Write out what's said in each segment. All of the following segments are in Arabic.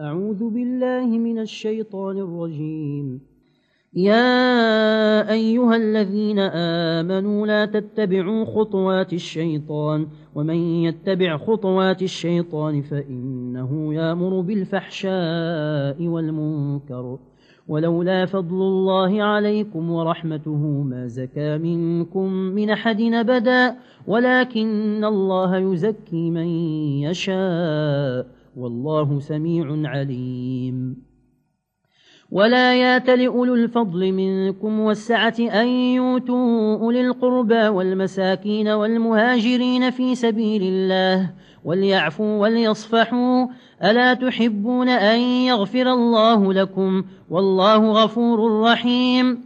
أعوذ بالله من الشيطان الرجيم. يا أيها الذين آمنوا لا تتبعوا خطوات الشيطان ومن يتبع خطوات الشيطان فإنه يأمر بالفحشاء والمنكر. ولولا فضل الله عليكم ورحمته ما زكى منكم من أحد أبدا ولكن الله يزكي من يشاء. والله سميع عليم. ولا ياتل أولو الفضل منكم والسعة أن يوتوا أولي القربى والمساكين والمهاجرين في سبيل الله وليعفوا وليصفحوا ألا تحبون أن يغفر الله لكم والله غفور رحيم.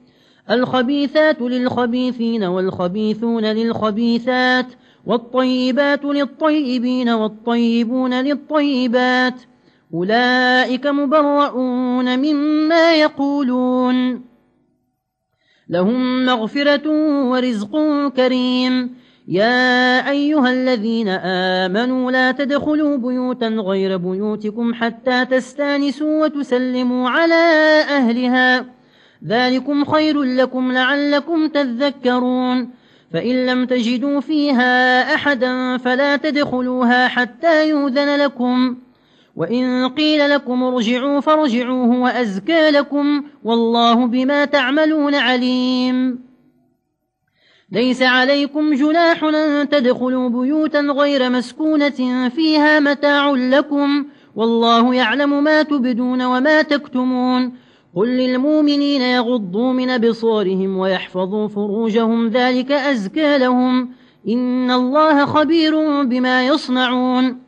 الخبيثات للخبيثين والخبيثون للخبيثات والطيبات للطيبين والطيبون للطيبات أولئك مبرؤون مما يقولون لهم مغفرة ورزق كريم يا أيها الذين آمنوا لا تدخلوا بيوتا غير بيوتكم حتى تستانسوا وتسلموا على أهلها ذلكم خير لكم لعلكم تذكرون فإن لم تجدوا فيها أحدا فلا تدخلوها حتى يوذن لكم وإن قيل لكم ارجعوا فارجعوه وأزكى لكم والله بما تعملون عليم ليس عليكم جناح أن تدخلوا بيوتا غير مسكونة فيها متاع لكم والله يعلم ما تبدون وما تكتمون قل للمؤمنين يغضوا من بصارهم ويحفظوا فروجهم ذلك أزكى لهم إن الله خبير بما يصنعون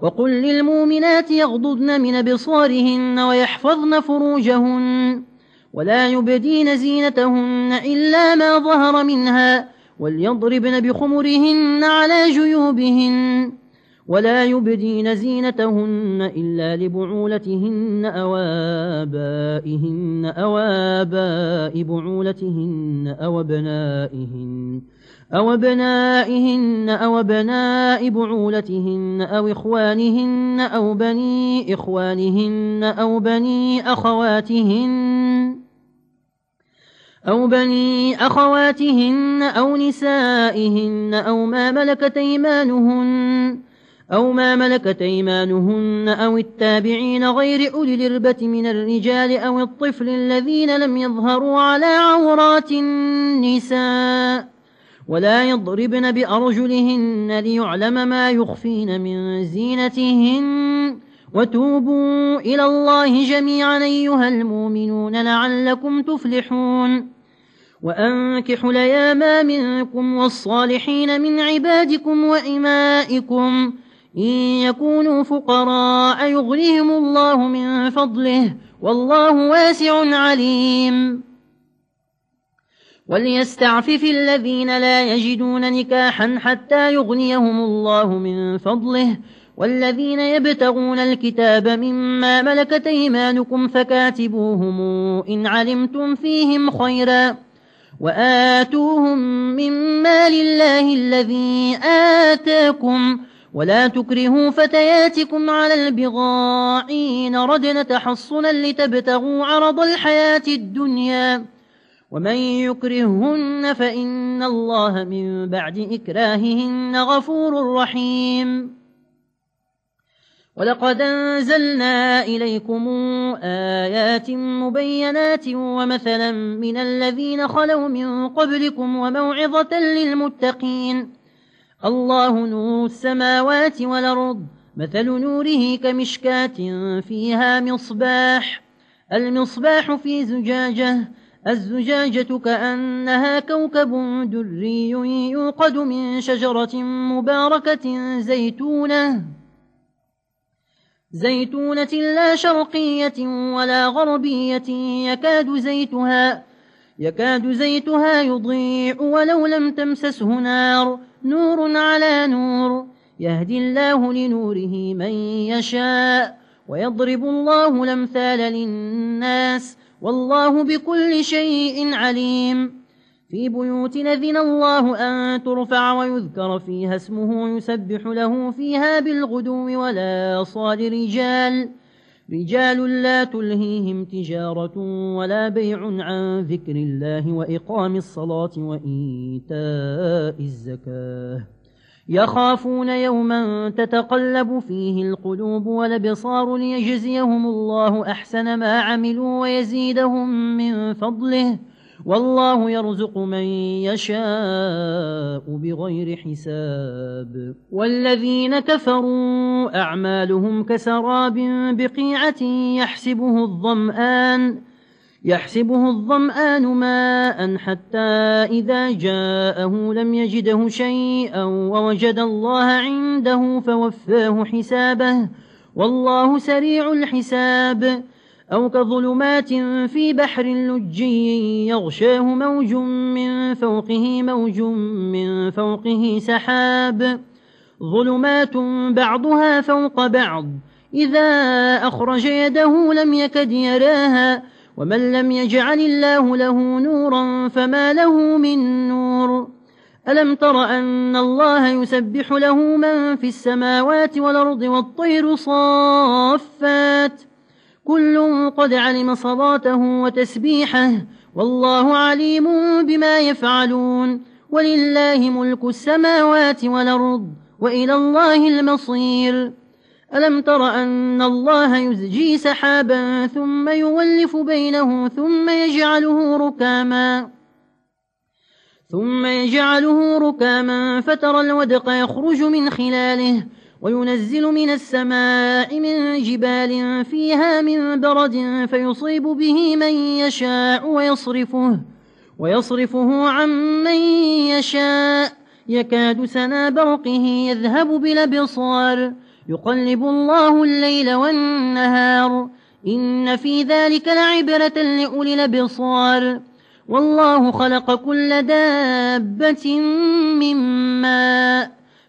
وقل للمؤمنات يغضضن من بصارهن ويحفظن فروجهن ولا يبدين زينتهن إلا ما ظهر منها وليضربن بخمرهن على جيوبهن ولا يبدين زينتهن إلا لبعولتهن أو آبائهن أو آباء بعولتهن أو بنائهن أو بنائهن أو بناء بعولتهن أو إخوانهن أو بني إخوانهن أو بني أخواتهن أو بني أخواتهن أو نسائهن أو ما ملكت إيمانهن. أو ما ملكت إيمانهن أو التابعين غير أولي الإربة من الرجال أو الطفل الذين لم يظهروا على عورات النساء ولا يضربن بأرجلهن ليعلم ما يخفين من زينتهن وتوبوا إلى الله جميعا أيها المؤمنون لعلكم تفلحون وأنكحوا لياما منكم والصالحين من عبادكم وإمائكم إن يكونوا فقراء يغنيهم الله من فضله والله واسع عليم. وليستعفف الذين لا يجدون نكاحا حتى يغنيهم الله من فضله والذين يبتغون الكتاب مما ملكت إيمانكم فكاتبوهم إن علمتم فيهم خيرا وآتوهم مما لله الذي آتاكم ولا تكرهوا فتياتكم على البغائين ردنا تحصنا لتبتغوا عرض الحياة الدنيا. ومن يكرهن فإن الله من بعد إكراههن غفور رحيم. ولقد أنزلنا إليكم آيات مبينات ومثلا من الذين خلوا من قبلكم وموعظة للمتقين. الله نور السماوات والأرض مثل نوره كمشكاة فيها مصباح. المصباح في زجاجة الزجاجة كأنها كوكب دري يوقد من شجرة مباركة زيتونة. زيتونة لا شرقية ولا غربية يكاد زيتها يكاد زيتها يضيء ولو لم تمسسه نار. نور على نور. يهدي الله لنوره من يشاء ويضرب الله الأمثال للناس. والله بكل شيء عليم. في بيوت نذن الله أن ترفع ويذكر فيها اسمه يسبح له فيها بالغدو ولا صال رجال. رجال لا تلهيهم تجارة ولا بيع عن ذكر الله وإقام الصلاة وإيتاء الزكاة. يخافون يوما تتقلب فيه القلوب ولبصار ليجزيهم الله أحسن ما عملوا ويزيدهم من فضله. والله يرزق من يشاء بغير حساب. والذين كفروا أعمالهم كسراب بقيعة يحسبه الضمآن يحسبه الضمآن ماء حتى إذا جاءه لم يجده شيئا ووجد الله عنده فوفاه حسابه. والله سريع الحساب. أو كظلمات في بحر لجي يغشاه موج من فوقه موج من فوقه سحاب ظلمات بعضها فوق بعض إذا أخرج يده لم يكد يراها ومن لم يجعل الله له نورا فما له من نور ألم تر أن الله يسبح له من في السماوات والأرض والطير صافات كل قد علم صلاته وتسبيحه والله عليم بما يفعلون ولله ملك السماوات والأرض وإلى الله المصير. ألم تر أن الله يزجي سحابا ثم يولف بينه ثم يجعله ركاما ثم يجعله ركاما فترى الودق يخرج من خلاله وينزل من السماء من جبال فيها من برد فيصيب به من يشاء ويصرفه, ويصرفه عن من يشاء. يكاد سنا برقه يذهب بلبصار يقلب الله الليل والنهار. إن في ذلك لعبرة لأولي لبصار والله خلق كل دابة من ماء.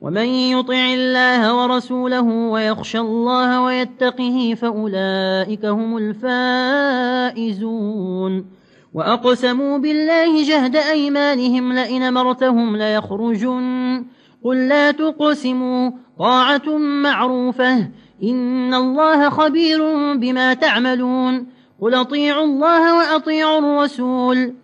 ومن يطع الله ورسوله ويخشى الله ويتقه فأولئك هم الفائزون. وأقسموا بالله جهد أيمانهم لئن مرتهم ليخرجون قل لا تقسموا طاعة معروفة. إن الله خبير بما تعملون. قل أطيعوا الله وأطيعوا الرسول.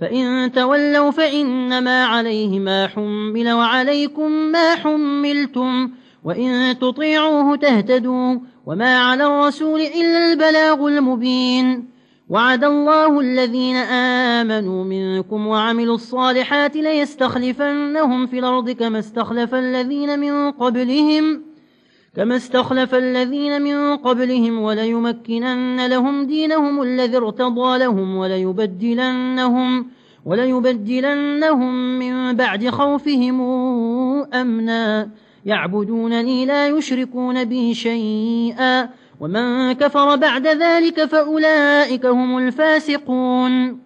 فإن تولوا فإنما عليه ما حمل وعليكم ما حملتم وإن تطيعوه تهتدوا وما على الرسول إلا البلاغ المبين وعد الله الذين آمنوا منكم وعملوا الصالحات ليستخلفنهم في الأرض كما استخلف الذين من قبلهم كما استخلف الذين من قبلهم وليمكنن لهم دينهم الذي ارتضى لهم وليبدلنهم, وليبدلنهم من بعد خوفهم أمنا. يعبدونني لا يشركون به شيئا. ومن كفر بعد ذلك فأولئك هم الفاسقون.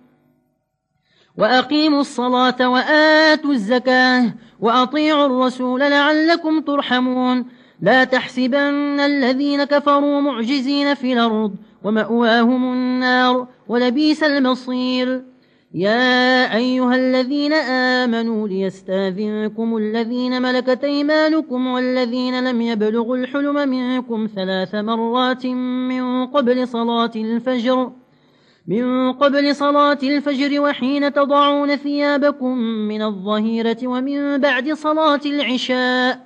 وأقيموا الصلاة وآتوا الزكاة وأطيعوا الرسول لعلكم ترحمون. لا تحسبن الذين كفروا معجزين في الأرض ومأواهم النار ولبيس المصير. يا أيها الذين آمنوا ليستاذنكم الذين ملكت إيمانكم والذين لم يبلغوا الحلم منكم ثلاث مرات من قبل صلاة الفجر من قبل صلاة الفجر وحين تضعون ثيابكم من الظهيرة ومن بعد صلاة العشاء.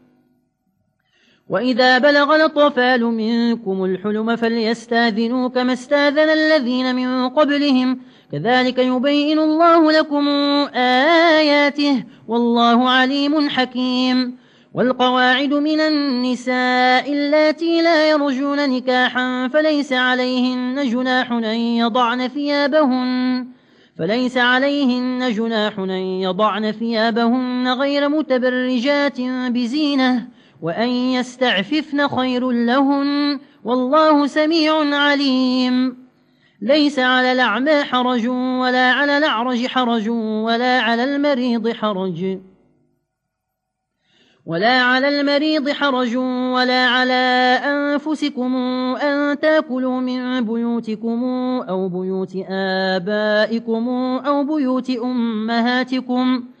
وإذا بلغ الطفال منكم الحلم فليستاذنوا كما استاذن الذين من قبلهم. كذلك يبين الله لكم آياته والله عليم حكيم. والقواعد من النساء التي لا يرجون نكاحا فليس عليهن جناح أن يضعن ثيابهن فليس عليهن جناح أن يضعن ثيابهن غير متبرجات بزينه وأن يستعففن خير لهن والله سميع عليم ليس على الأعمى حرج ولا على الأعرج حرج ولا على المريض حرج ولا على المريض حرج ولا على أنفسكم أن تاكلوا من بيوتكم أو بيوت آبائكم أو بيوت أمهاتكم أو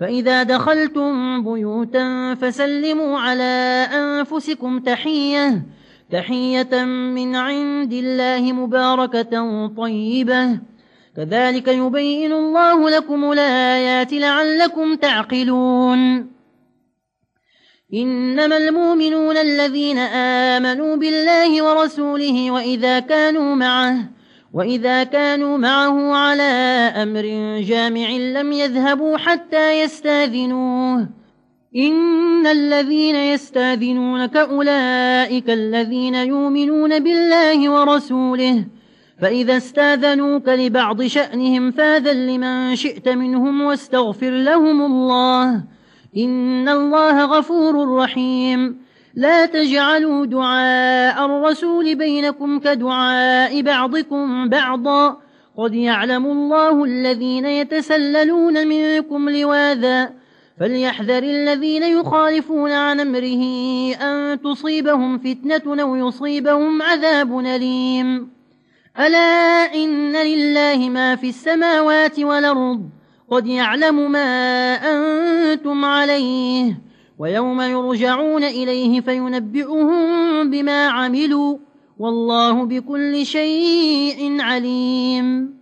فإذا دخلتم بيوتا فسلموا على أنفسكم تحية تحية من عند الله مباركة طيبة. كذلك يبين الله لكم الآيات لعلكم تعقلون. إنما المؤمنون الذين آمنوا بالله ورسوله وإذا كانوا معه وإذا كانوا معه على أمر جامع لم يذهبوا حتى يستاذنوه. إن الذين يستاذنونك أولئك الذين يؤمنون بالله ورسوله. فإذا استاذنوك لبعض شأنهم فاذل لمن شئت منهم واستغفر لهم الله. إن الله غفور رحيم. لا تجعلوا دعاء الرسول بينكم كدعاء بعضكم بعضا. قد يعلم الله الذين يتسللون منكم لواذا. فليحذر الذين يخالفون عن أمره أن تصيبهم فتنة أو يصيبهم عذاب أليم. ألا إن لله ما في السماوات والأرض. قد يعلم ما أنتم عليه. ويوم يرجعون إليه فينبئهم بما عملوا والله بكل شيء عليم.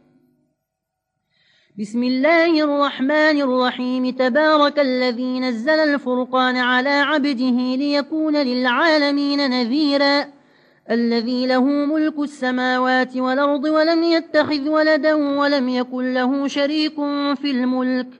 بسم الله الرحمن الرحيم. تبارك الذي نزل الفرقان على عبده ليكون للعالمين نذيرا. الذي له ملك السماوات والأرض ولم يتخذ ولدا ولم يكن له شريك في الملك.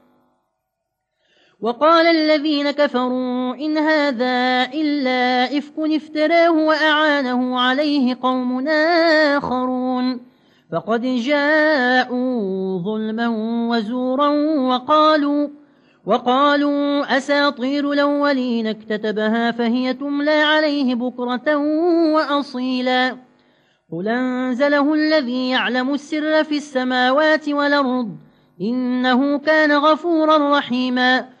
وقال الذين كفروا إن هذا إلا إفك افتراه وأعانه عليه قوم آخرون. فقد جاءوا ظلما وزورا وقالوا وقالوا أساطير الأولين اكتتبها فهي تملى عليه بكرة وأصيلا. قل أنزله الذي يعلم السر في السماوات والأرض إنه كان غفورا رحيما.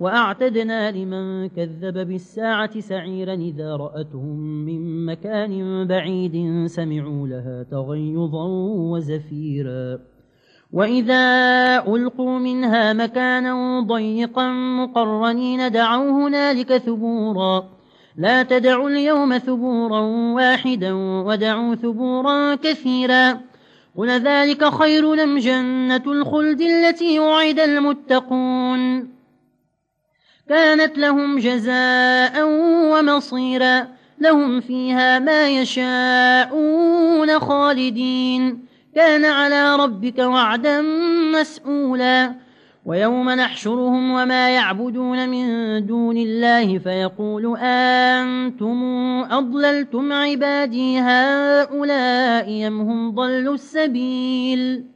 وأعتدنا لمن كذب بالساعة سعيرا إذا رأتهم من مكان بعيد سمعوا لها تغيظا وزفيرا. وإذا ألقوا منها مكانا ضيقا مقرنين دعوا هنالك ثبورا. لا تدعوا اليوم ثبورا واحدا ودعوا ثبورا كثيرا. قل ذلك خير لم جنة الخلد التي وعد المتقون. كانت لهم جزاء ومصيرا. لهم فيها ما يشاءون خالدين. كان على ربك وعدا مسؤولا. ويوم نحشرهم وما يعبدون من دون الله فيقول أنتم أضللتم عبادي هؤلاء يمهم ضلوا السبيل؟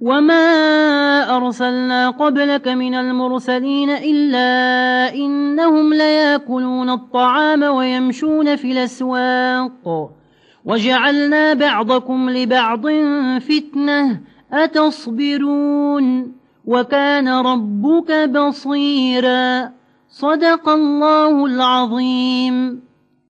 وما أرسلنا قبلك من المرسلين إلا إنهم ليأكلون الطعام ويمشون في الأسواق وجعلنا بعضكم لبعض فتنة أتصبرون وكان ربك بصيرا صدق الله العظيم